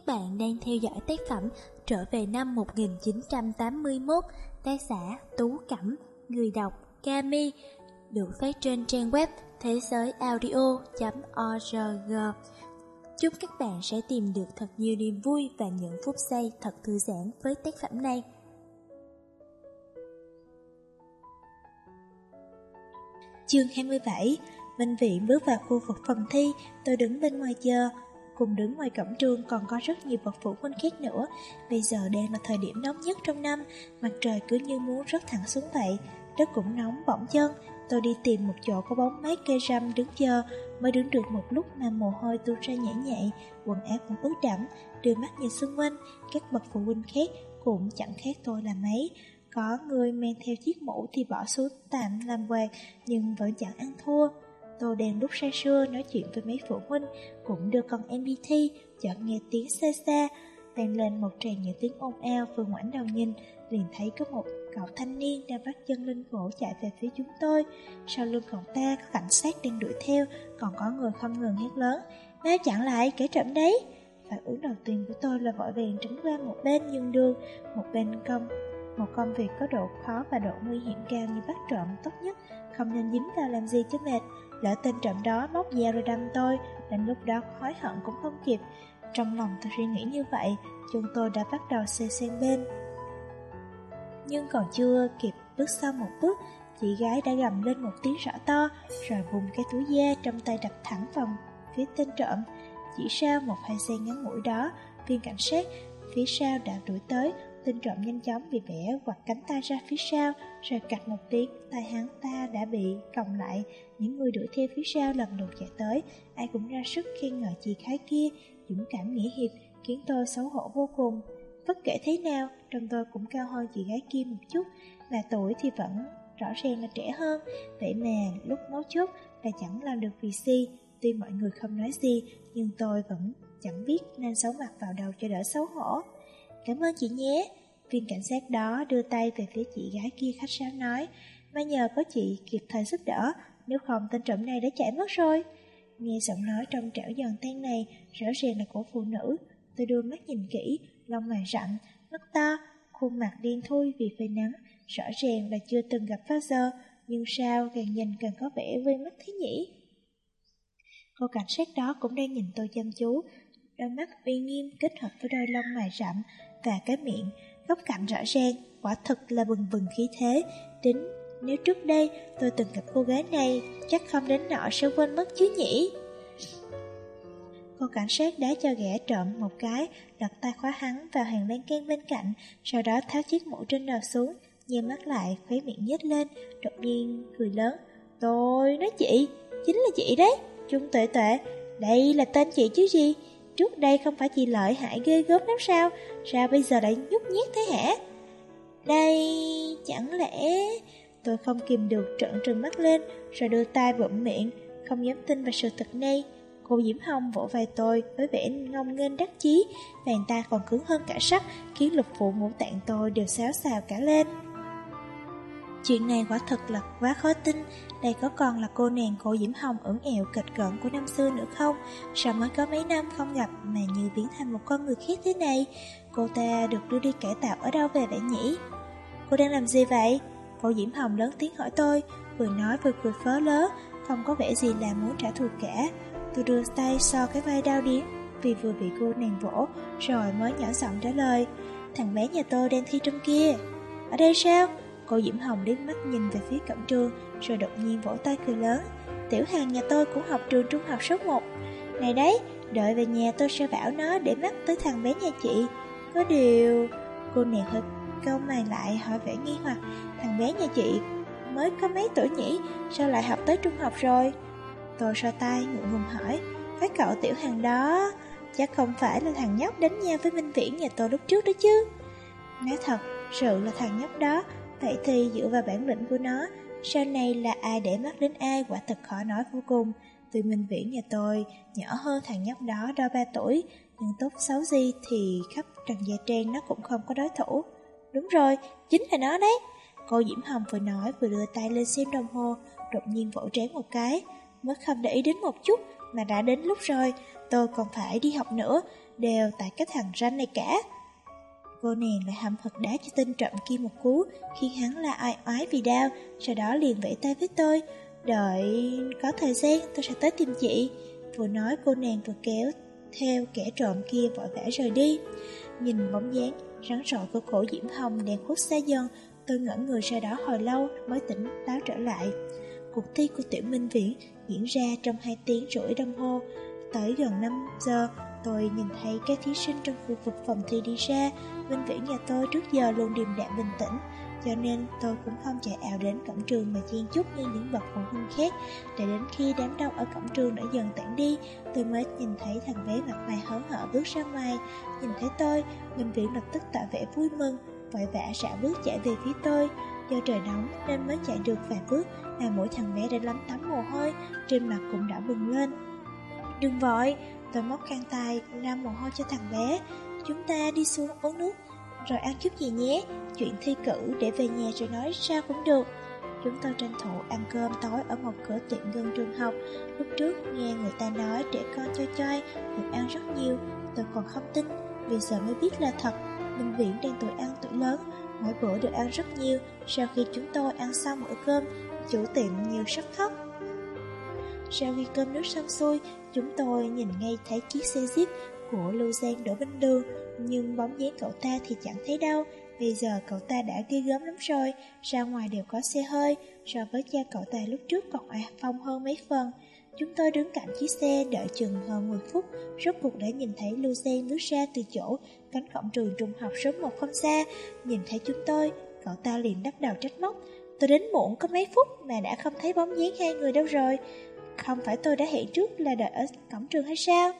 Các bạn đang theo dõi tác phẩm Trở về năm 1981, tác giả Tú Cẩm, người đọc Kami, được phát trên trang web thế giới audio.org. Chúc các bạn sẽ tìm được thật nhiều niềm vui và những phút giây thật thư giãn với tác phẩm này. Chương 27 Minh Viện bước vào khu vực phòng thi, tôi đứng bên ngoài chờ, cùng đứng ngoài cổng trường còn có rất nhiều bậc phụ huynh khác nữa. Bây giờ đang là thời điểm nóng nhất trong năm, mặt trời cứ như muốn rớt thẳng xuống vậy, đất cũng nóng bỏng chân. Tôi đi tìm một chỗ có bóng mát cây răm đứng chờ, mới đứng được một lúc mà mồ hôi tuôn ra nhảy nhảy. quần áo cũng ướt đẫm, đưa mắt nhìn xung quanh, các bậc phụ huynh khác cũng chẳng khác tôi là mấy. Có người mang theo chiếc mũ thì bỏ xuống tạm làm quạt, nhưng vẫn chẳng ăn thua. Tôi đang lúc say sưa nói chuyện với mấy phụ huynh, cũng đưa con em đi thi, chợt nghe tiếng xa xa, vang lên một tràng những tiếng ồn ào vừa ngoảnh đầu nhìn, liền thấy có một cậu thanh niên đang vắt chân lên gỗ chạy về phía chúng tôi. Sau lưng cậu ta có cảnh sát đang đuổi theo, còn có người không ngừng hét lớn, mau chặn lại, kẻ trộm đấy. Phản ứng đầu tiên của tôi là vội vàng tránh qua một bên nhường đường, một bên công một công việc có độ khó và độ nguy hiểm cao như bắt trộm tốt nhất không nên dính vào làm gì cho mệt. Lỡ tên trộm đó móc dao rồi đâm tôi, đến lúc đó hối hận cũng không kịp. Trong lòng tôi suy nghĩ như vậy, chúng tôi đã bắt đầu xê sang bên. Nhưng còn chưa kịp bước sau một bước, chị gái đã gầm lên một tiếng rõ to, rồi vùng cái túi da trong tay đập thẳng vào phía tên trộm. Chỉ sau một hai giây ngắn ngủi đó, viên cảnh sát phía sau đã đuổi tới, Tên trộm nhanh chóng bị bẻ quạt cánh tay ra phía sau, rồi cạch một tiếng, tay hắn ta đã bị còng lại. Những người đuổi theo phía sau lần lượt chạy tới, ai cũng ra sức khen ngợi chị khái kia, dũng cảm nghĩa hiệp, khiến tôi xấu hổ vô cùng. Bất kể thế nào, trong tôi cũng cao hơn chị gái kia một chút, là tuổi thì vẫn rõ ràng là trẻ hơn. Vậy mà lúc mấu chốt là chẳng làm được vì si, tuy mọi người không nói gì, nhưng tôi vẫn chẳng biết nên xấu mặt vào đầu cho đỡ xấu hổ. Cảm ơn chị nhé. Viên cảnh sát đó đưa tay về phía chị gái kia khách sáo nói, may nhờ có chị kịp thời giúp đỡ, nếu không tên trộm này đã chạy mất rồi. Nghe giọng nói trong trẻo dần tan này, rõ ràng là của phụ nữ. Tôi đưa mắt nhìn kỹ, lông mày rặn, mắt to, khuôn mặt đen thui vì phơi nắng, rõ ràng là chưa từng gặp bao giờ, nhưng sao càng nhìn càng có vẻ vơi mắt thế nhỉ? Cô cảnh sát đó cũng đang nhìn tôi chăm chú, đôi mắt uy nghiêm kết hợp với đôi lông mày rậm và cái miệng, góc cạnh rõ ràng, quả thực là bừng bừng khí thế. Tính nếu trước đây tôi từng gặp cô gái này, chắc không đến nọ sẽ quên mất chứ nhỉ? Cô cảnh sát đá cho gã trộm một cái, đặt tay khóa hắn vào hàng lan can bên cạnh, sau đó tháo chiếc mũ trên đầu xuống, nheo mắt lại, khóe miệng nhếch lên, đột nhiên cười lớn. Tôi nói chị, chính là chị đấy, Trung Tuệ Tuệ, đây là tên chị chứ gì? Trước đây không phải chị lợi hại ghê gớm lắm sao Sao bây giờ lại nhút nhát thế hả? Đây, chẳng lẽ Tôi không kìm được trợn trừng mắt lên, Rồi đưa tay bụm miệng, Không dám tin vào sự thật này. Cô Diễm Hồng vỗ vai tôi với vẻ ngông nghênh đắc chí, Bàn tay còn cứng hơn cả sắt, Khiến lục phụ ngũ tạng tôi đều xáo xào cả lên. Chuyện này quả thật là quá khó tin. Đây có còn là cô nàng cô Diễm Hồng ẩn ẹo kịch cận của năm xưa nữa không? Sao mới có mấy năm không gặp Mà như biến thành một con người khác thế này? Cô ta được đưa đi cải tạo ở đâu về vậy nhỉ? Cô đang làm gì vậy? Cô Diễm Hồng lớn tiếng hỏi tôi, Vừa nói vừa cười phớ lớ, Không có vẻ gì là muốn trả thù cả. Tôi đưa tay so cái vai đau điếng, Vì vừa bị cô nàng vỗ, Rồi mới nhỏ giọng trả lời, Thằng bé nhà tôi đang thi trong kia. Ở đây sao? Cô Diễm Hồng liếc mắt nhìn về phía cổng trường Rồi đột nhiên vỗ tay cười lớn. Tiểu hàng nhà tôi cũng học trường trung học số 1 Này đấy, đợi về nhà tôi sẽ bảo nó để mắt tới thằng bé nhà chị. Có điều... Cô nàng hơi câu mày lại hỏi vẻ nghi hoặc. Thằng bé nhà chị mới có mấy tuổi nhỉ? Sao lại học tới trung học rồi? Tôi so tay ngượng ngùng hỏi. Cái cậu tiểu hàng đó Chắc không phải là thằng nhóc đánh nhau với Minh Viễn nhà tôi lúc trước đó chứ. Nói thật, sự là thằng nhóc đó Vậy thì dựa vào bản lĩnh của nó, sau này là ai để mắt đến ai quả thật khó nói vô cùng. Tuy Minh Viễn nhà tôi nhỏ hơn thằng nhóc đó đo 3 tuổi, nhưng tốt xấu gì thì khắp trần gia trang nó cũng không có đối thủ. Đúng rồi, chính là nó đấy. Cô Diễm Hồng vừa nói vừa đưa tay lên xem đồng hồ, đột nhiên vỗ trán một cái. Mới không để ý đến một chút, mà đã đến lúc rồi, tôi còn phải đi học nữa, đều tại cái thằng ranh này cả. Cô nàng lại hậm hực đá cho tên trộm kia một cú, khiến hắn là ai oái vì đau, sau đó liền vẫy tay với tôi. Đợi có thời gian tôi sẽ tới tìm chị. Vừa nói cô nàng vừa kéo theo kẻ trộm kia vội vã rời đi. Nhìn bóng dáng rắn rọi của cổ diễm hồng đèn khuất xa dần, tôi ngẩn người ra đó hồi lâu mới tỉnh táo trở lại. Cuộc thi của tiểu minh viễn diễn ra trong 2 tiếng rưỡi đồng hồ. Tới gần 5 giờ, tôi nhìn thấy các thí sinh trong khu vực phòng thi đi ra. Vinh viễn nhà tôi trước giờ luôn điềm đạm bình tĩnh, cho nên tôi cũng không chạy ảo đến cổng trường mà chen chúc như những bậc phụ huynh khác. Để đến khi đám đông ở cổng trường đã dần tản đi, tôi mới nhìn thấy thằng bé mặt mày hớn hở bước ra ngoài. Nhìn thấy tôi, Minh viễn lập tức tỏ vẻ vui mừng, vội vã rảo bước chạy về phía tôi. Do trời nóng nên mới chạy được vài bước mà mỗi thằng bé đã lắm tắm mồ hôi, trên mặt cũng đã bừng lên. Đừng vội, tôi móc khăn tay ra mồ hôi cho thằng bé. Chúng ta đi xuống uống nước, rồi ăn chút gì nhé. Chuyện thi cử để về nhà rồi nói sao cũng được. Chúng tôi tranh thủ ăn cơm tối ở một cửa tiệm gần trường học. Lúc trước nghe người ta nói trẻ con chơi chơi được ăn rất nhiều, tôi còn không tin, vì giờ mới biết là thật. Minh Viễn đang tuổi ăn tuổi lớn, mỗi bữa được ăn rất nhiều. Sau khi chúng tôi ăn xong bữa cơm, chủ tiệm nhiều sắc khóc. Sau khi cơm nước xong xuôi, chúng tôi nhìn ngay thấy chiếc xe jeep của Lưu Giang đổ bên đường, nhưng bóng dáng cậu ta thì chẳng thấy đâu. Bây giờ cậu ta đã ghê gớm lắm rồi, ra ngoài đều có xe hơi, so với cha cậu ta lúc trước còn oai phong hơn mấy phần. Chúng tôi đứng cạnh chiếc xe đợi chừng hơn 10 phút, rốt cuộc đã nhìn thấy Lưu Giang bước ra từ chỗ cánh cổng trường trung học số 1 không xa. Nhìn thấy chúng tôi, cậu ta liền đắp đầu trách móc. Tôi đến muộn có mấy phút mà đã không thấy bóng dáng hai người đâu rồi. Không phải tôi đã hẹn trước là đợi ở cổng trường hay sao?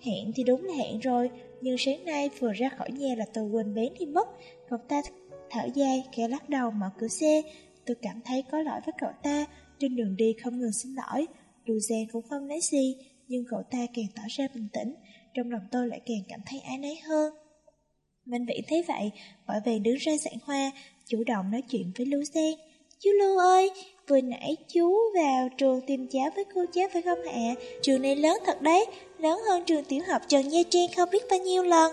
Hẹn thì đúng là hẹn rồi, nhưng sáng nay vừa ra khỏi nhà là tôi quên bén đi mất. Cậu ta thở dài, kẻ lắc đầu mở cửa xe. Tôi cảm thấy có lỗi với cậu ta, trên đường đi không ngừng xin lỗi. Đù Giang cũng không nói gì, nhưng cậu ta càng tỏ ra bình tĩnh, trong lòng tôi lại càng cảm thấy ái náy hơn. Minh Vĩ thấy vậy, vội vàng đứng ra giảng hoa, chủ động nói chuyện với Lưu Giang. Chú Lưu ơi, vừa nãy chú vào trường tìm cháu với cô cháu phải không ạ? Trường này lớn thật đấy, lớn hơn trường tiểu học Trần gia Trang không biết bao nhiêu lần.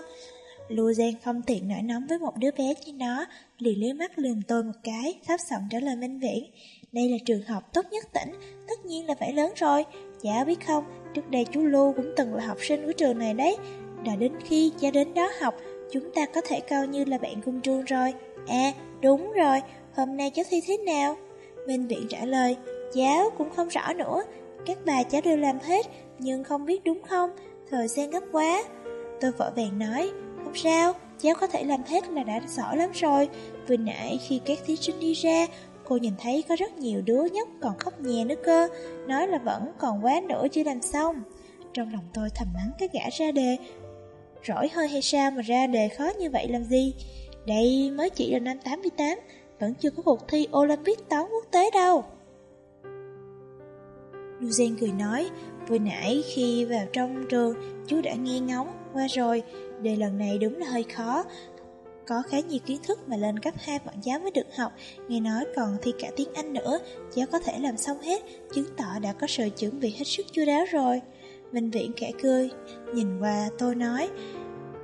Lưu Giang không tiện nổi nóng với một đứa bé như nó, liền lấy mắt lườm tôi một cái, thấp giọng trả lời Minh Viễn. Đây là trường học tốt nhất tỉnh, tất nhiên là phải lớn rồi. Chả biết không, trước đây chú Lưu cũng từng là học sinh của trường này đấy. Đợi đến khi cha đến đó học, chúng ta có thể coi như là bạn cùng trường rồi. À, đúng rồi, hôm nay cháu thi thế nào? Minh Viện trả lời, cháu cũng không rõ nữa. Các bà cháu đều làm hết, nhưng không biết đúng không? Thời gian gấp quá. Tôi vội vàng nói, không sao, cháu có thể làm hết là đã giỏi lắm rồi. Vừa nãy khi các thí sinh đi ra, cô nhìn thấy có rất nhiều đứa nhóc còn khóc nhè nữa cơ, nói là vẫn còn quá nữa chưa làm xong. Trong lòng tôi thầm mắng cái gã ra đề, rỗi hơi hay sao mà ra đề khó như vậy làm gì? Đây mới chỉ là năm 88, vẫn chưa có cuộc thi Olympic toán quốc tế đâu. Luzen cười nói, vừa nãy khi vào trong trường, chú đã nghe ngóng qua rồi, đề lần này đúng là hơi khó. Có khá nhiều kiến thức mà lên cấp 2 bọn giáo mới được học, nghe nói còn thi cả tiếng Anh nữa, cháu có thể làm xong hết, chứng tỏ đã có sự chuẩn bị hết sức chu đáo rồi. Minh Viễn kẻ cười, nhìn qua tôi nói,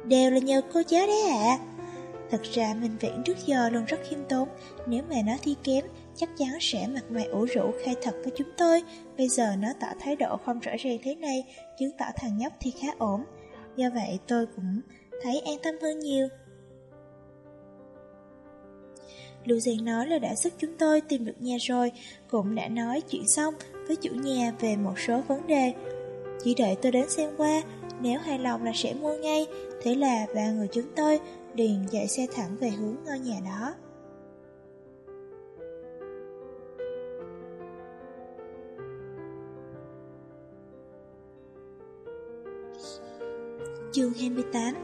đều là nhờ cô giáo đấy ạ. Thật ra Minh Viễn trước giờ luôn rất khiêm tốn, nếu mà nó thi kém, chắc chắn sẽ mặt mày ủ rũ khai thật với chúng tôi. Bây giờ nó tỏ thái độ không rõ ràng thế này, chứng tỏ thằng nhóc thì khá ổn. Do vậy tôi cũng thấy an tâm hơn nhiều. Lưu Giang nói là đã giúp chúng tôi tìm được nhà rồi, cũng đã nói chuyện xong với chủ nhà về một số vấn đề. Chỉ đợi tôi đến xem qua, nếu hài lòng là sẽ mua ngay, thế là ba người chúng tôi liền chạy xe thẳng về hướng ngôi nhà đó. Chương 28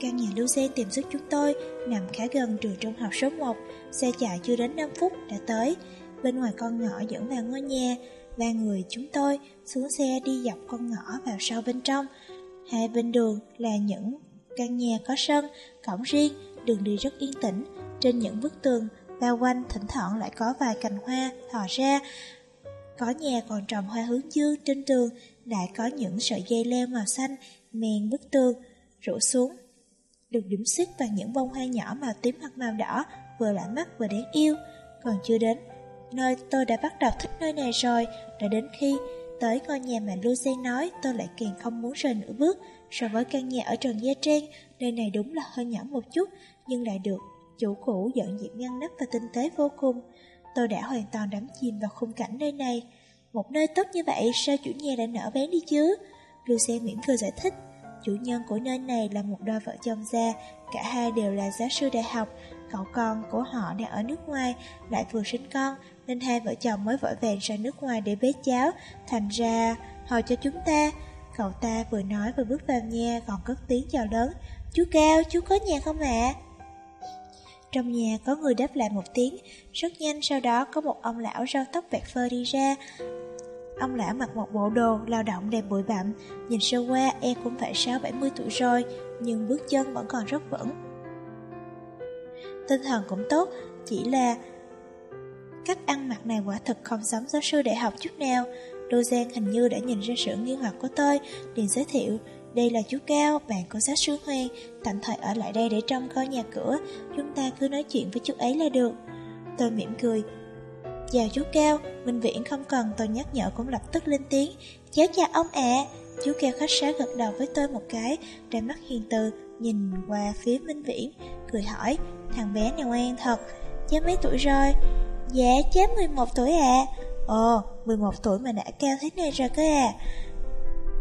Căn nhà Lucy tìm giúp chúng tôi nằm khá gần trường trung học số 1, xe chạy chưa đến 5 phút đã tới. Bên ngoài con ngõ dẫn vào ngôi nhà, ba người chúng tôi xuống xe đi dọc con ngõ vào sau bên trong. Hai bên đường là những căn nhà có sân, cổng riêng, đường đi rất yên tĩnh. Trên những bức tường bao quanh thỉnh thoảng lại có vài cành hoa thò ra. Có nhà còn trồng hoa hướng dương trên tường, lại có những sợi dây leo màu xanh men bức tường rủ xuống. Được điểm xuyết bằng những bông hoa nhỏ màu tím hoặc màu đỏ, vừa lạ mắt vừa đáng yêu. Còn chưa đến, nơi tôi đã bắt đầu thích nơi này rồi, đã đến khi tới ngôi nhà mà Lucy nói tôi lại càng không muốn rời nửa bước. So với căn nhà ở Trần Gia Trang, nơi này đúng là hơi nhỏ một chút, nhưng lại được chủ cũ dọn dẹp ngăn nắp và tinh tế vô cùng. Tôi đã hoàn toàn đắm chìm vào khung cảnh nơi này. Một nơi tốt như vậy sao chủ nhà lại nở bán đi chứ? Lucy mỉm cười giải thích. Chủ nhân của nơi này là một đôi vợ chồng già, cả hai đều là giáo sư đại học, cậu con của họ đang ở nước ngoài, lại vừa sinh con, nên hai vợ chồng mới vội vàng ra nước ngoài để bế cháu, thành ra họ cho chúng ta. Cậu ta vừa nói vừa bước vào nhà còn cất tiếng chào lớn, chú Cao, chú có nhà không ạ? Trong nhà có người đáp lại một tiếng, rất nhanh sau đó có một ông lão rau tóc bạc phơ đi ra. Ông lão mặc một bộ đồ lao động đẹp bụi bặm, nhìn sơ qua e cũng phải 6-70 tuổi rồi, nhưng bước chân vẫn còn rất vững. Tinh thần cũng tốt, chỉ là cách ăn mặc này quả thực không giống giáo sư đại học chút nào. Đô Giang hình như đã nhìn ra sự nghi hoặc của tôi, liền giới thiệu, đây là chú Cao, bạn của sát sư Hoàng, tạm thời ở lại đây để trông coi nhà cửa, chúng ta cứ nói chuyện với chú ấy là được. Tôi mỉm cười, Chào chú Cao, Minh Viễn không cần tôi nhắc nhở cũng lập tức lên tiếng Cháu chào ông ạ Chú Cao khách sáo gật đầu với tôi một cái Đôi mắt hiền từ nhìn qua phía Minh Viễn Cười hỏi Thằng bé này ngoan thật Cháu mấy tuổi rồi Dạ cháu 11 tuổi ạ à. Ồ 11 tuổi mà đã cao thế này rồi cơ à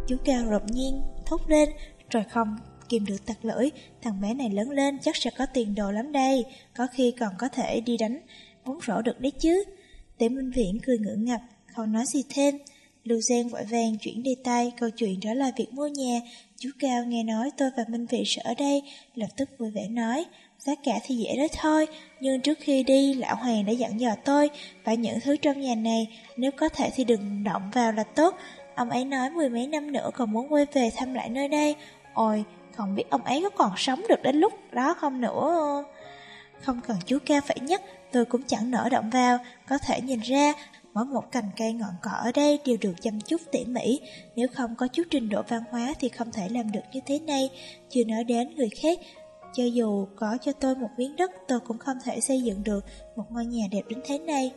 Chú Cao đột nhiên thốt lên Rồi không kìm được tặc lưỡi Thằng bé này lớn lên chắc sẽ có tiền đồ lắm đây Có khi còn có thể đi đánh bóng rổ được đấy chứ Tế Minh Viễn cười ngưỡng ngập, không nói gì thêm. Lưu Giang vội vàng chuyển đề tay, câu chuyện đó là việc mua nhà. Chú Cao nghe nói tôi và Minh Viễn sẽ ở đây, lập tức vui vẻ nói. Giá cả thì dễ đó thôi, nhưng trước khi đi, Lão Hoàng đã dặn dò tôi, và những thứ trong nhà này, nếu có thể thì đừng động vào là tốt. Ông ấy nói mười mấy năm nữa còn muốn quay về thăm lại nơi đây. Ôi, không biết ông ấy có còn sống được đến lúc đó không nữa. Không cần chú ca phải nhắc, tôi cũng chẳng nở động vào, có thể nhìn ra mỗi một cành cây ngọn cỏ ở đây đều được chăm chút tỉ mỉ, nếu không có chút trình độ văn hóa thì không thể làm được như thế này, chưa nói đến người khác. Cho dù có cho tôi một miếng đất, tôi cũng không thể xây dựng được một ngôi nhà đẹp đến thế này.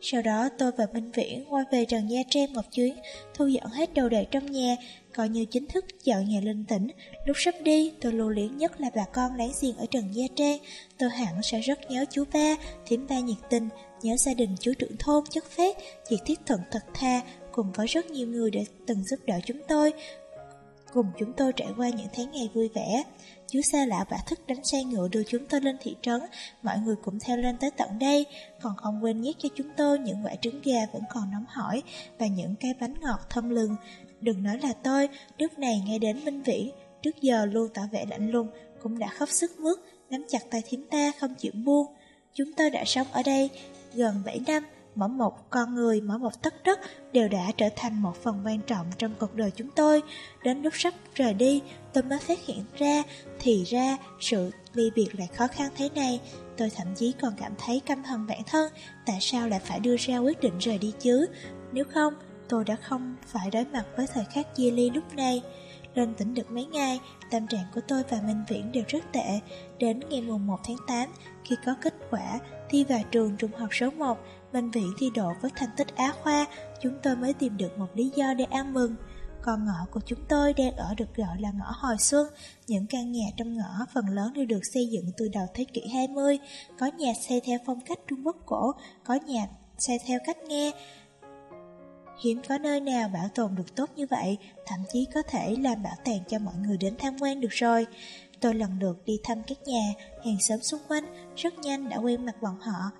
Sau đó tôi và Minh Viễn quay về Trần Gia Trang một chuyến, thu dọn hết đồ đạc trong nhà, coi như chính thức dọn nhà linh tĩnh. Lúc sắp đi, tôi lưu luyến nhất là bà con láng giềng ở Trần Gia Trang. Tôi hẳn sẽ rất nhớ chú ba, thím ba nhiệt tình, nhớ gia đình chú trưởng thôn chất phép, việc thiết thuận thật tha, cùng với rất nhiều người đã từng giúp đỡ chúng tôi, cùng chúng tôi trải qua những tháng ngày vui vẻ. Chú xa lạ vả thức đánh xe ngựa đưa chúng tôi lên thị trấn, mọi người cũng theo lên tới tận đây, còn không quên nhét cho chúng tôi những quả trứng gà vẫn còn nóng hổi và những cái bánh ngọt thơm lừng. Đừng nói là tôi, lúc này nghe đến Minh Vĩ, trước giờ luôn tỏ vẻ lạnh lùng, cũng đã khóc sức mướt, nắm chặt tay thím ta không chịu buông. Chúng tôi đã sống ở đây gần 7 năm, mỗi một con người, mỗi một tấc đất đều đã trở thành một phần quan trọng trong cuộc đời chúng tôi. Đến lúc sắp rời đi, tôi mới phát hiện ra, thì ra sự ly biệt lại khó khăn thế này. Tôi thậm chí còn cảm thấy căm hận bản thân, tại sao lại phải đưa ra quyết định rời đi chứ? Nếu không, tôi đã không phải đối mặt với thời khắc chia ly lúc này. Lên tỉnh được mấy ngày, tâm trạng của tôi và Minh Viễn đều rất tệ. Đến ngày mùng 1 tháng 8, khi có kết quả thi vào trường trung học số 1, Minh Viễn thi độ với thành tích Á Khoa, chúng tôi mới tìm được một lý do để ăn mừng. Còn ngõ của chúng tôi đang ở được gọi là ngõ Hồi Xuân. Những căn nhà trong ngõ phần lớn đều được xây dựng từ đầu thế kỷ 20. Có nhà xây theo phong cách Trung Quốc cổ, có nhà xây theo cách nghe, Hiếm có nơi nào bảo tồn được tốt như vậy, thậm chí có thể làm bảo tàng cho mọi người đến tham quan được rồi. Tôi lần lượt đi thăm các nhà, hàng xóm xung quanh, rất nhanh đã quen mặt bọn họ.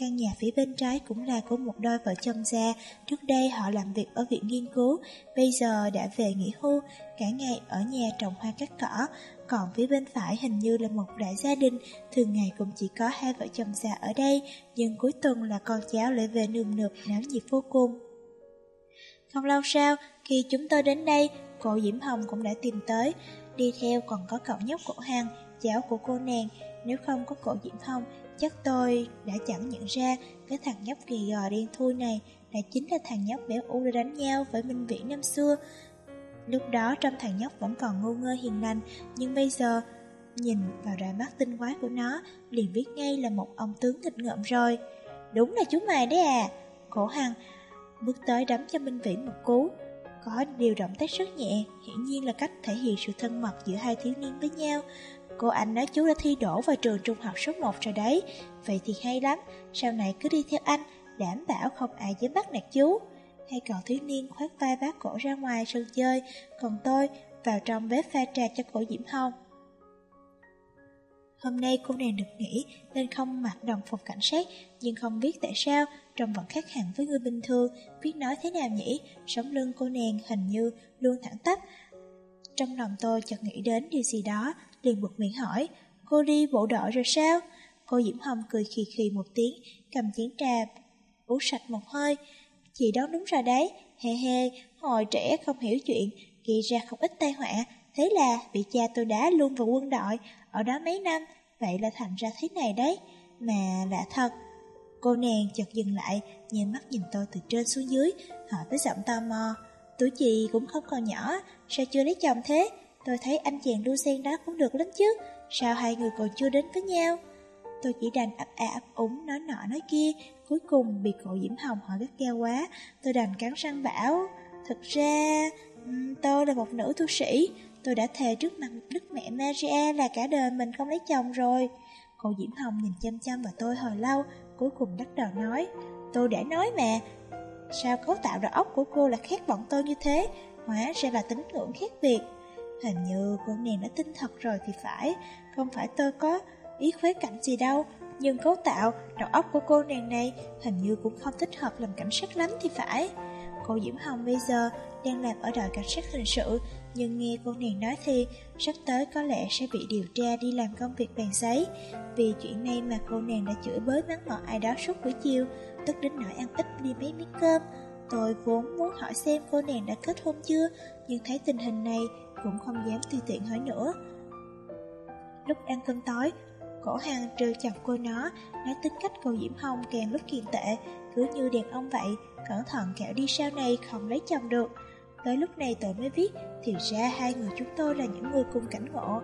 Căn nhà phía bên trái cũng là của một đôi vợ chồng già, trước đây họ làm việc ở viện nghiên cứu, bây giờ đã về nghỉ hưu, cả ngày ở nhà trồng hoa cắt cỏ. Còn phía bên phải hình như là một đại gia đình, thường ngày cũng chỉ có hai vợ chồng già ở đây, nhưng cuối tuần là con cháu lại về nườm nượp náo nhiệt vô cùng. Không lâu sau, khi chúng tôi đến đây, cô Diễm Hồng cũng đã tìm tới. Đi theo còn có cậu nhóc cổ Hằng, cháu của cô nàng. Nếu không có cổ Diễm Hồng, chắc tôi đã chẳng nhận ra cái thằng nhóc gầy gò đen thui này là chính là thằng nhóc béo u đã đánh nhau với Minh Viễn năm xưa. Lúc đó trong thằng nhóc vẫn còn ngu ngơ hiền lành, Nhưng bây giờ Nhìn vào đôi mắt tinh quái của nó Liền biết ngay là một ông tướng nghịch ngợm rồi. Đúng là chú mày đấy à. Cổ hằng, Bước tới đấm cho Minh Viễn một cú. Có điều động tác rất nhẹ, Hiển nhiên là cách thể hiện sự thân mật giữa hai thiếu niên với nhau. Cô anh nói chú đã thi đổ vào trường trung học số 1 rồi đấy. Vậy thì hay lắm, Sau này cứ đi theo anh, Đảm bảo không ai dám bắt nạt chú. Hay còn thiếu niên khoát vai bác cổ ra ngoài sân chơi, Còn tôi vào trong bếp pha trà cho cổ Diễm Hồng. Hôm nay cô nàng được nghỉ nên không mặc đồng phục cảnh sát, Nhưng không biết tại sao, trông vẫn khác hẳn với người bình thường. Biết nói thế nào nhỉ? Sống lưng cô nàng hình như luôn thẳng tắp. Trong lòng tôi chợt nghĩ đến điều gì đó liền buộc miệng hỏi Cô đi bộ đội rồi sao? Cô Diễm Hồng cười khì khì một tiếng Cầm chén trà uống sạch một hơi. Chị đoán đúng rồi đấy. He he, Hồi trẻ không hiểu chuyện Gây ra không ít tai họa. Thế là bị cha tôi đá luôn vào quân đội Ở đó mấy năm. Vậy là thành ra thế này đấy. Mà lạ thật Cô nàng chợt dừng lại Nhìn mắt nhìn tôi từ trên xuống dưới Hỏi với giọng tò mò Tuổi chị cũng không còn nhỏ Sao chưa lấy chồng thế? Tôi thấy anh chàng đua sen đó cũng được lắm chứ. Sao hai người còn chưa đến với nhau? Tôi chỉ đành ấp à ấp úng nói nọ nói kia, Cuối cùng bị cậu Diễm Hồng hỏi gắt gao quá. Tôi đành cắn răng bảo, Thực ra tôi là một nữ tu sĩ. Tôi đã thề trước mặt Đức Mẹ Maria là cả đời mình không lấy chồng rồi. Cậu Diễm Hồng nhìn chăm chăm vào tôi hồi lâu, Cuối cùng đắc đầu nói, Tôi đã nói mà. Sao cấu tạo đầu óc của cô là khác bọn tôi như thế? Hóa ra là tính ngưỡng khác biệt. Hình như cô nàng đã tin thật rồi thì phải. Không phải tôi có ý khuế cảnh gì đâu Nhưng cấu tạo, đầu óc của cô nàng này Hình như cũng không thích hợp làm cảnh sát lắm thì phải. Cô Diễm Hồng bây giờ đang làm ở đội cảnh sát hình sự Nhưng nghe cô nàng nói thì Sắp tới có lẽ sẽ bị điều tra đi làm công việc bàn giấy. Vì chuyện này mà cô nàng đã chửi bới mắng mỏ ai đó suốt buổi chiều Tức đến nỗi ăn ít đi mấy miếng cơm. Tôi vốn muốn hỏi xem cô nàng đã kết hôn chưa Nhưng thấy tình hình này cũng không dám tùy tiện hỏi nữa. Lúc ăn cơm tối, cổ hàng trêu chọc cô nó, nói tính cách cô Diễm Hồng càng lúc càng tệ, cứ như đàn ông vậy, cẩn thận kẻo đi sau này không lấy chồng được. Tới lúc này tôi mới biết, thì ra hai người chúng tôi là những người cùng cảnh ngộ.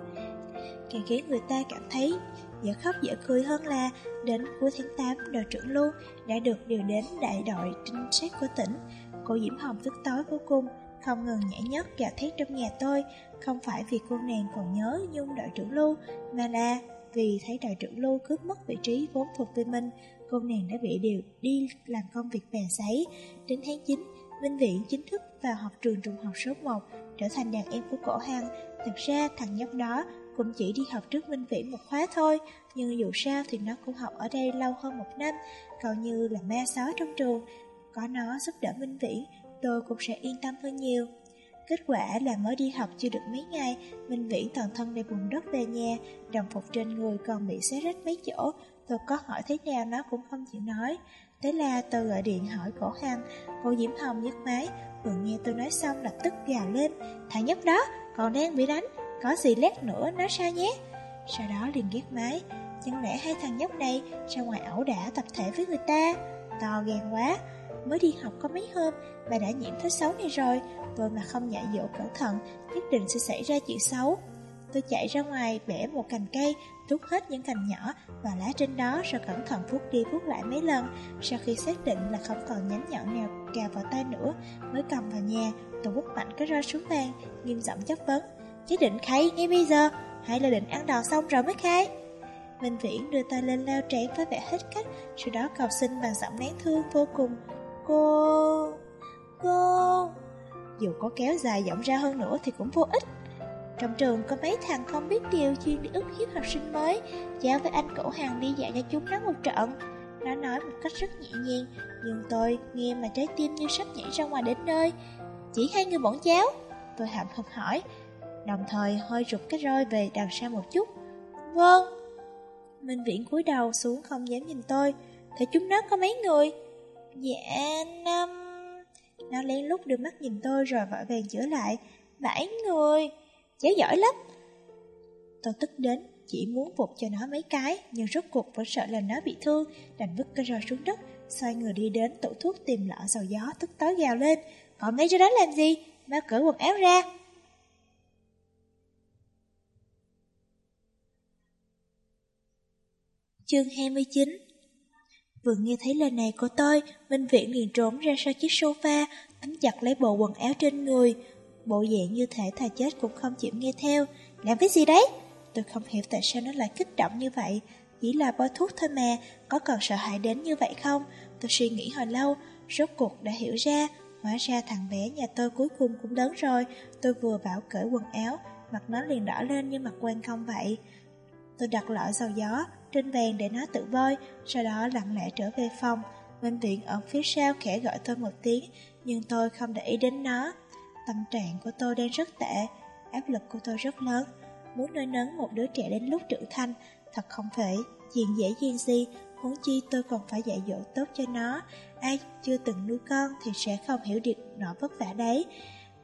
Càng khiến người ta cảm thấy dễ khóc dễ cười hơn là đến cuối tháng 8 đội trưởng luôn đã được điều đến đại đội trinh sát của tỉnh. Cô Diễm Hồng tức tối vô cùng, không ngừng nhảy nhót gào thét trong nhà tôi, không phải vì cô nàng còn nhớ Nhung đội trưởng Lưu, mà là vì thấy đội trưởng Lưu cướp mất vị trí vốn thuộc về mình, cô nàng đã bị điều đi làm công việc bè giấy. Đến tháng 9, Minh Viện chính thức vào học trường trung học số 1, trở thành đàn em của cổ hằng. Thật ra thằng nhóc đó cũng chỉ đi học trước Minh Viễn một khóa thôi, nhưng dù sao thì nó cũng học ở đây lâu hơn một năm, coi như là ma sói trong trường. Có nó giúp đỡ Minh Viễn, tôi cũng sẽ yên tâm hơn nhiều. Kết quả là mới đi học chưa được mấy ngày, Minh Viễn toàn thân đầy bùn đất về nhà, đồng phục trên người còn bị xé rách mấy chỗ, tôi có hỏi thế nào nó cũng không chịu nói. Thế là tôi gọi điện hỏi cổ hằng, cô Diễm Hồng nhấc máy, vừa nghe tôi nói xong lập tức gào lên, thằng nhóc đó còn đang bị đánh, có gì lát nữa nói sao nhé. Sau đó liền ghét máy, chẳng lẽ hai thằng nhóc này ra ngoài ẩu đả tập thể với người ta, to gan quá mới đi học có mấy hôm mà đã nhiễm thứ xấu này rồi, tôi mà không dạy dỗ cẩn thận, nhất định sẽ xảy ra chuyện xấu. Tôi chạy ra ngoài bẻ một cành cây, rút hết những cành nhỏ và lá trên đó rồi cẩn thận vuốt đi vuốt lại mấy lần. Sau khi xác định là không còn nhánh nhọn nào cào vào tay nữa, mới cầm vào nhà, tôi bút mạnh cái roi xuống bàn, nghiêm giọng chất vấn. Chứ định khai ngay bây giờ, hay là định ăn đòn xong rồi mới khai? Minh Viễn đưa tay lên lao trán với vẻ hết cách, sau đó cầu xin bằng giọng nén thương vô cùng. Cô... cô... Dù có kéo dài giọng ra hơn nữa thì cũng vô ích. Trong trường có mấy thằng không biết điều chuyên đi ức hiếp học sinh mới Giao với anh cổ hàng đi dạy cho chúng nó một trận. Nó nói một cách rất nhẹ nhàng, Nhưng tôi nghe mà trái tim như sắp nhảy ra ngoài đến nơi. Chỉ hai người bọn cháu Tôi hậm hực hỏi. Đồng thời hơi rụt cái roi về đằng sau một chút. Vâng. Minh Viễn cúi đầu xuống không dám nhìn tôi. Thế chúng nó có mấy người? Dạ năm Nó lén lút đưa mắt nhìn tôi rồi vội vàng chữa lại Bảy người, Cháu giỏi lắm Tôi tức đến, Chỉ muốn vụt cho nó mấy cái, Nhưng rốt cuộc vẫn sợ là nó bị thương, Đành vứt cái roi xuống đất, xoay người đi đến tủ thuốc tìm lọ dầu gió tức tối gào lên. Còn ngay cho đó làm gì? Má cởi quần áo ra. Chương 29 Vừa nghe thấy lời này của tôi, Minh Viễn liền trốn ra sau chiếc sofa, nắm chặt lấy bộ quần áo trên người. Bộ dạng như thể thà chết cũng không chịu nghe theo. Làm cái gì đấy? Tôi không hiểu tại sao nó lại kích động như vậy. Chỉ là bôi thuốc thôi mà, có cần sợ hãi đến như vậy không? Tôi suy nghĩ hồi lâu, rốt cuộc đã hiểu ra. Hóa ra thằng bé nhà tôi cuối cùng cũng lớn rồi. Tôi vừa bảo cởi quần áo, mặt nó liền đỏ lên như mặt quen không vậy. Tôi đặt lọ dầu gió trên bàn để nó tự bơi sau đó lặng lẽ trở về phòng. Minh viện ở phía sau khẽ gọi tôi một tiếng, nhưng tôi không để ý đến nó. Tâm trạng của tôi đang rất tệ, áp lực của tôi rất lớn. Muốn nuôi nấng một đứa trẻ đến lúc trưởng thành, thật không phải chuyện dễ dàng gì, huống chi tôi còn phải dạy dỗ tốt cho nó. Ai chưa từng nuôi con thì sẽ không hiểu được nỗi vất vả đấy.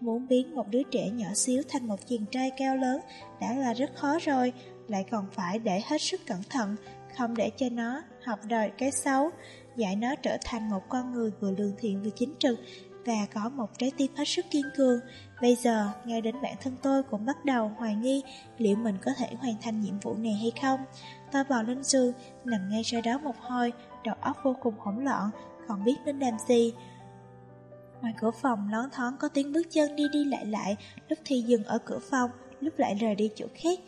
Muốn biến một đứa trẻ nhỏ xíu thành một chàng trai cao lớn đã là rất khó rồi, lại còn phải để hết sức cẩn thận, không để cho nó học đòi cái xấu, dạy nó trở thành một con người vừa lương thiện vừa chính trực và có một trái tim hết sức kiên cường. Bây giờ, ngay đến bản thân tôi cũng bắt đầu hoài nghi liệu mình có thể hoàn thành nhiệm vụ này hay không. Tôi bò lên giường, nằm ngay sau đó một hồi, đầu óc vô cùng hỗn loạn, không biết nên làm gì. Ngoài cửa phòng lón thoáng có tiếng bước chân đi đi lại lại, lúc thì dừng ở cửa phòng, lúc lại rời đi chỗ khác.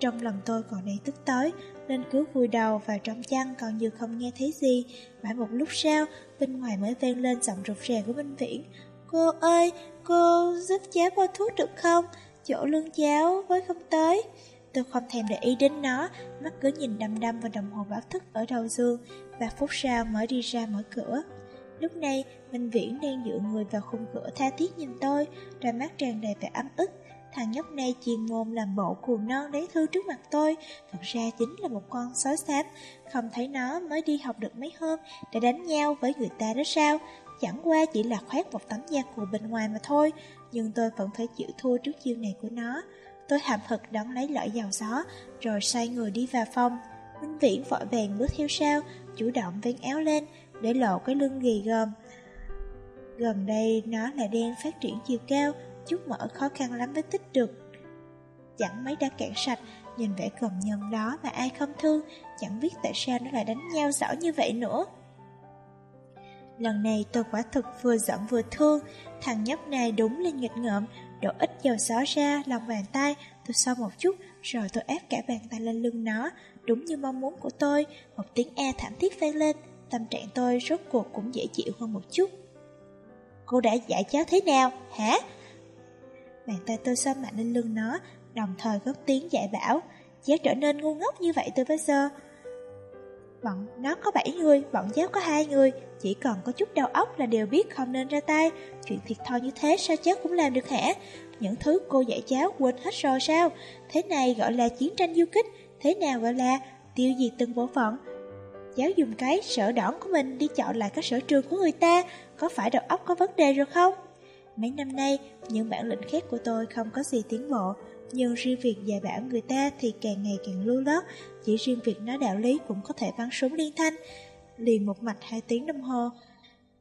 Trong lòng tôi còn đầy tức tối, nên cứ vùi đầu vào trong chăn còn như không nghe thấy gì. Mãi một lúc sau, bên ngoài mới vang lên giọng rụt rè của Minh Viễn. Cô ơi, cô giúp cháu qua thuốc được không? Chỗ lưng cháu với không tới. Tôi không thèm để ý đến nó, mắt cứ nhìn đăm đăm vào đồng hồ báo thức ở đầu giường, và phút sau mới đi ra mở cửa. Lúc này, Minh Viễn đang dựa người vào khung cửa tha thiết nhìn tôi, đôi mắt tràn đầy vẻ ấm ức. Thằng nhóc này chuyên môn làm bộ cuồng non lấy thư trước mặt tôi. Thật ra chính là một con sói xám. Không thấy nó mới đi học được mấy hôm, đã đánh nhau với người ta đó sao? Chẳng qua chỉ là khoét một tấm da cù bên ngoài mà thôi, Nhưng tôi vẫn phải chịu thua trước chiêu này của nó. Tôi hàm hực đón lấy lõi dầu gió, Rồi xoay người đi vào phòng. Minh Viễn vội vàng bước theo sau, Chủ động vén áo lên, Để lộ cái lưng gầy gòm. Gần đây nó lại đang phát triển chiều cao chút mỡ khó khăn lắm mới tích được. Chẳng mấy đã cạn sạch, nhìn vẻ cầm nhân đó mà ai không thương, chẳng biết tại sao nó lại đánh nhau rõ như vậy nữa. Lần này tôi quả thực vừa giận vừa thương, thằng nhóc này đúng là nghịch ngợm, đổ ít dầu xó ra lòng bàn tay, tôi sau một chút, rồi tôi ép cả bàn tay lên lưng nó, đúng như mong muốn của tôi, một tiếng e thảm thiết vang lên, tâm trạng tôi rốt cuộc cũng dễ chịu hơn một chút. Cô đã dạy cháu thế nào, hả? Bàn tay tôi xoa mạnh lên lưng nó, đồng thời góp tiếng dạy bảo, cháu trở nên ngu ngốc như vậy từ bây giờ. Bọn nó có 7 người, bọn giáo có hai người, chỉ còn có chút đầu óc là đều biết không nên ra tay. Chuyện thiệt thòi như thế sao cháu cũng làm được hả? Những thứ cô dạy cháu quên hết rồi sao? Thế này gọi là chiến tranh du kích, thế nào gọi là tiêu diệt từng bộ phận? Cháu dùng cái sở đỏn của mình đi chọn lại các sở trường của người ta, có phải đầu óc có vấn đề rồi không? Mấy năm nay, những bản lĩnh khác của tôi không có gì tiến bộ, nhưng riêng việc dạy bảo người ta thì càng ngày càng lưu lót, chỉ riêng việc nói đạo lý cũng có thể bắn súng liên thanh, liền một mạch hai tiếng đồng hồ.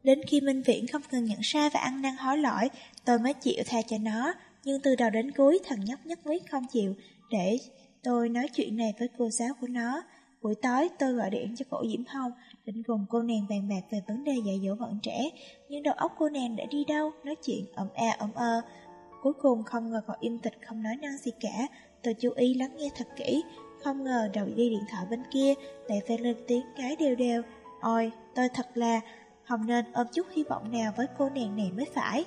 Đến khi Minh Viễn không cần nhận sai và ăn năn hối lỗi, tôi mới chịu tha cho nó, nhưng từ đầu đến cuối thằng nhóc nhất quyết không chịu để tôi nói chuyện này với cô giáo của nó. Buổi tối tôi gọi điện cho cổ Diễm Hồng định cùng cô nàng bàn bạc về vấn đề dạy dỗ bọn trẻ, nhưng đầu óc cô nàng đã đi đâu, nói chuyện ẩm e ẩm ơ. Cuối cùng không ngờ còn im tịch không nói năng gì cả, tôi chú ý lắng nghe thật kỹ, không ngờ đầu dây điện thoại bên kia lại vang lên tiếng cái đều đều. Ôi, tôi thật là không nên ôm chút hy vọng nào với cô nàng này mới phải.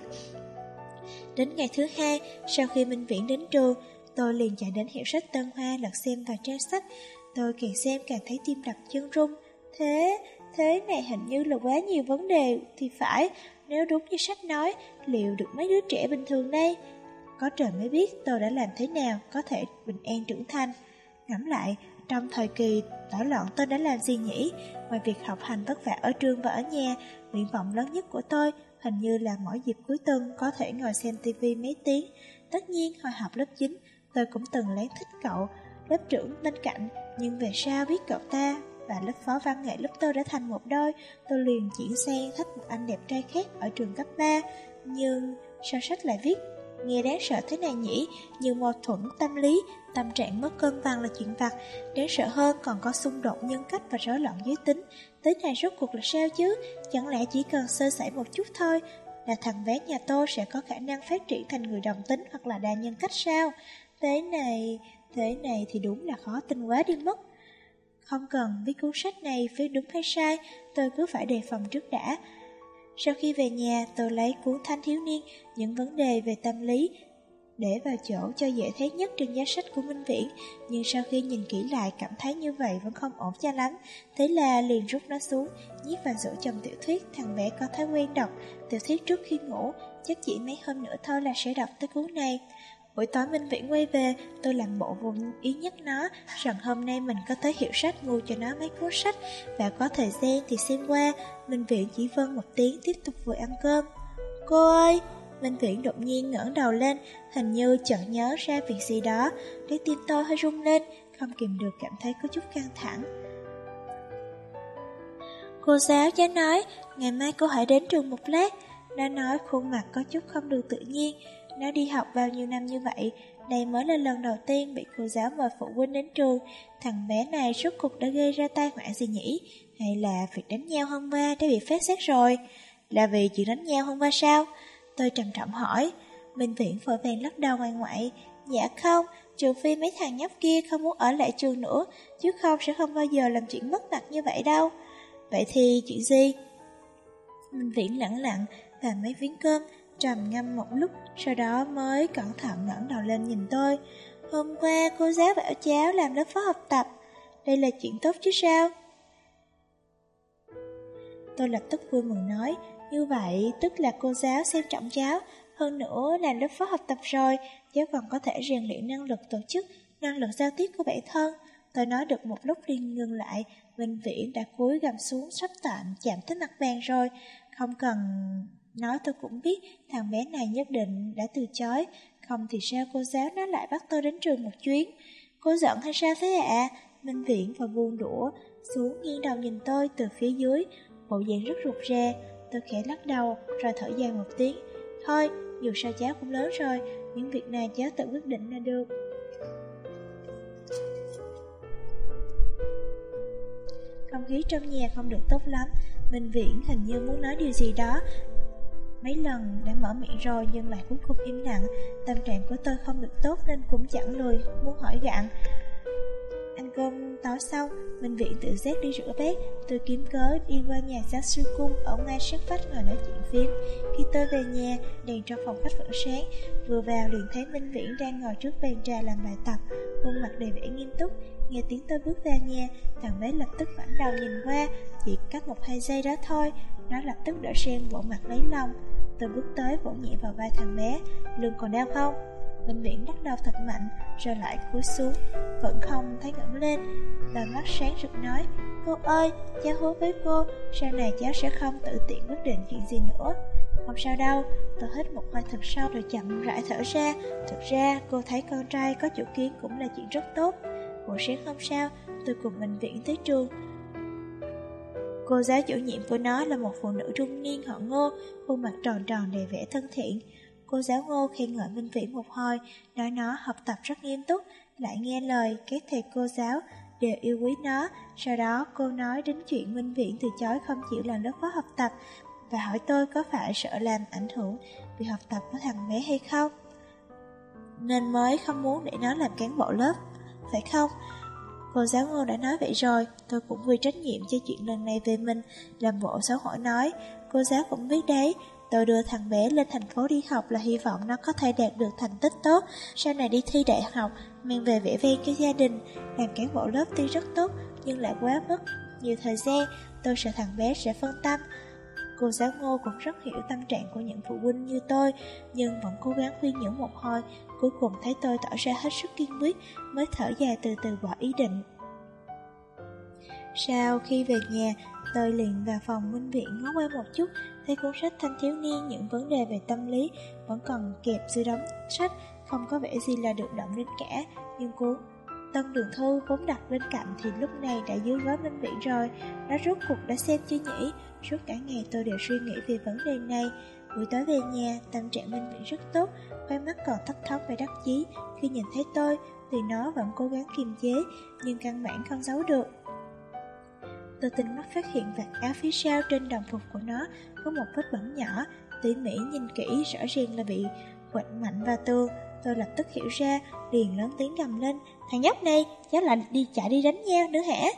Đến ngày thứ hai, sau khi Minh Viễn đến trường, tôi liền chạy đến hiệu sách Tân Hoa lật xem và trang sách. Tôi càng xem càng thấy tim đập chân rung. Thế, thế này hình như là quá nhiều vấn đề thì phải, nếu đúng như sách nói, liệu được mấy đứa trẻ bình thường đây? Có trời mới biết tôi đã làm thế nào có thể bình an trưởng thành. Ngẫm lại, trong thời kỳ đảo loạn tôi đã làm gì nhỉ? Ngoài việc học hành vất vả ở trường và ở nhà, nguyện vọng lớn nhất của tôi hình như là mỗi dịp cuối tuần có thể ngồi xem tivi mấy tiếng. Tất nhiên, hồi học lớp 9, tôi cũng từng lén thích cậu, lớp trưởng bên cạnh, nhưng về sau biết cậu ta và lớp phó văn nghệ lớp tôi đã thành một đôi, tôi liền chuyển sang thích một anh đẹp trai khác ở trường cấp 3. Nhưng sao sách lại viết, nghe đáng sợ thế này nhỉ, như mâu thuẫn tâm lý, tâm trạng mất cân bằng là chuyện vặt, đáng sợ hơn còn có xung đột nhân cách và rối loạn giới tính. tới này rốt cuộc là sao chứ, chẳng lẽ chỉ cần sơ sẩy một chút thôi, là thằng bé nhà tôi sẽ có khả năng phát triển thành người đồng tính hoặc là đa nhân cách sao? Thế này, thế này thì đúng là khó tin quá đi mất. Không cần viết cuốn sách này viết đúng hay sai, tôi cứ phải đề phòng trước đã. Sau khi về nhà, tôi lấy cuốn thanh thiếu niên, những vấn đề về tâm lý, để vào chỗ cho dễ thấy nhất trên giá sách của Minh Viễn, nhưng sau khi nhìn kỹ lại cảm thấy như vậy vẫn không ổn cho lắm. Thế là liền rút nó xuống, nhét vào rổ chồng tiểu thuyết, thằng bé có thói quen đọc, tiểu thuyết trước khi ngủ, chắc chỉ mấy hôm nữa thôi là sẽ đọc tới cuốn này. Buổi tối Minh Viễn quay về, tôi làm bộ vô ý nhắc nó rằng hôm nay mình có thể hiểu sách mua cho nó mấy cuốn sách và có thời gian thì xem qua. Minh Viễn chỉ vâng một tiếng tiếp tục vừa ăn cơm. Cô ơi! Minh Viễn đột nhiên ngẩng đầu lên, hình như chợt nhớ ra việc gì đó, trái tim tôi hơi rung lên, không kìm được cảm thấy có chút căng thẳng. Cô giáo cháu nói, ngày mai cô hãy đến trường một lát. Nó nói khuôn mặt có chút không được tự nhiên, nó đi học bao nhiêu năm như vậy, đây mới là lần đầu tiên bị cô giáo mời phụ huynh đến trường. Thằng bé này rốt cục đã gây ra tai họa gì nhỉ? Hay là việc đánh nhau hôm qua đã bị phát xét rồi? Là vì chuyện đánh nhau hôm qua sao? Tôi trầm trọng hỏi. Minh Viễn vội vàng lắc đầu ngoài ngoại. Dạ không, trừ phi mấy thằng nhóc kia không muốn ở lại trường nữa, chứ không sẽ không bao giờ làm chuyện mất mặt như vậy đâu. Vậy thì chuyện gì? Minh Viễn lặng lặng và mấy miếng cơm, trầm ngâm một lúc, sau đó mới cẩn thận ngẩng đầu lên nhìn tôi. Hôm qua cô giáo bảo cháu làm lớp phó học tập, đây là chuyện tốt chứ sao? Tôi lập tức vui mừng nói, như vậy tức là cô giáo xem trọng cháu, hơn nữa làm lớp phó học tập rồi, cháu còn có thể rèn luyện năng lực tổ chức, năng lực giao tiếp của bản thân. Tôi nói được một lúc liền ngừng lại, Minh Viễn đã cúi gầm xuống sắp tạm chạm tới mặt bàn rồi, không cần nói tôi cũng biết thằng bé này nhất định đã từ chối, không thì sao cô giáo nó lại bắt tôi đến trường một chuyến. Cô giận hay sao thế ạ? Minh Viễn và buông đũa xuống nghiêng đầu nhìn tôi từ phía dưới, bộ dạng rất rụt rè. Tôi khẽ lắc đầu rồi thở dài một tiếng. Thôi, dù sao cháu cũng lớn rồi, những việc này cháu tự quyết định là được. Không khí trong nhà không được tốt lắm, Minh Viễn hình như muốn nói điều gì đó. Mấy lần đã mở miệng rồi nhưng lại cuối cùng im lặng, tâm trạng của tôi không được tốt nên cũng chẳng lười muốn hỏi gạn. Ăn cơm tối xong, Minh Viện tự giác đi rửa bát, tôi kiếm cớ đi qua nhà giáo sư cung ở ngay sát vách ngồi nói chuyện phiếm Khi tôi về nhà, đèn trong phòng khách vẫn sáng, vừa vào liền thấy Minh Viễn đang ngồi trước bàn trà làm bài tập, khuôn mặt đầy vẻ nghiêm túc. Nghe tiếng tôi bước ra nhà, thằng bé lập tức ngoảnh đầu nhìn qua, chỉ cách một hai giây đó thôi, nó lập tức đỡ sen bộ mặt lấy lòng. Tôi bước tới vỗ nhẹ vào vai thằng bé, lưng còn đau không? Minh Viễn đắc đau thật mạnh, rồi lại cúi xuống, vẫn không thấy ngẩng lên. Đôi mắt sáng rực nói, cô ơi, cháu hứa với cô, sau này cháu sẽ không tự tiện quyết định chuyện gì nữa. Không sao đâu, tôi hít một hơi thật sâu rồi chậm rãi thở ra. Thực ra, cô thấy con trai có chủ kiến cũng là chuyện rất tốt. Buổi sáng hôm sau, tôi cùng Minh Viễn tới trường. Cô giáo chủ nhiệm của nó là một phụ nữ trung niên họ ngô, khuôn mặt tròn tròn đầy vẻ thân thiện. Cô giáo ngô khen ngợi Minh Viễn một hồi, nói nó học tập rất nghiêm túc, lại nghe lời các thầy cô giáo đều yêu quý nó. Sau đó cô nói đến chuyện Minh Viễn từ chối không chịu làm lớp phó học tập và hỏi tôi có phải sợ làm ảnh hưởng vì học tập của thằng bé hay không. Nên mới không muốn để nó làm cán bộ lớp, phải không? Cô giáo ngô đã nói vậy rồi, tôi cũng vui trách nhiệm cho chuyện lần này về mình, làm bộ xấu hổ nói. Cô giáo cũng biết đấy, Tôi đưa thằng bé lên thành phố đi học là hy vọng nó có thể đạt được thành tích tốt, sau này đi thi đại học, mang về vẻ vang cho gia đình, làm cán bộ lớp tuy rất tốt nhưng lại quá mất nhiều thời gian, tôi sợ thằng bé sẽ phân tâm. Cô giáo ngô cũng rất hiểu tâm trạng của những phụ huynh như tôi, nhưng vẫn cố gắng khuyên nhủ một hồi, cuối cùng thấy tôi tỏ ra hết sức kiên quyết, mới thở dài từ từ bỏ ý định. Sau khi về nhà, tôi liền vào phòng minh viện ngó qua một chút, thấy cuốn sách thanh thiếu niên những vấn đề về tâm lý vẫn còn kẹp dưới đống sách, không có vẻ gì là được động đến cả, nhưng cuốn Tân Đường Thu vốn đặt bên cạnh thì lúc này đã dưới gói Minh Viễn rồi. Nó rốt cuộc đã xem chưa nhỉ? Suốt cả ngày tôi đều suy nghĩ về vấn đề này. Buổi tối về nhà, tâm trạng Minh Viễn rất tốt, khoai mắt còn thấp thóc và đắc chí. Khi nhìn thấy tôi, thì nó vẫn cố gắng kiềm chế, nhưng căn bản không giấu được. Tôi tình mắt phát hiện vạt áo phía sau trên đồng phục của nó có một vết bẩn nhỏ, tỉ mỉ nhìn kỹ rõ ràng là bị quạnh mạnh vào tường. Tôi lập tức hiểu ra, liền lớn tiếng gầm lên, thằng nhóc này, cháu lại đi chạy đi đánh nhau nữa hả?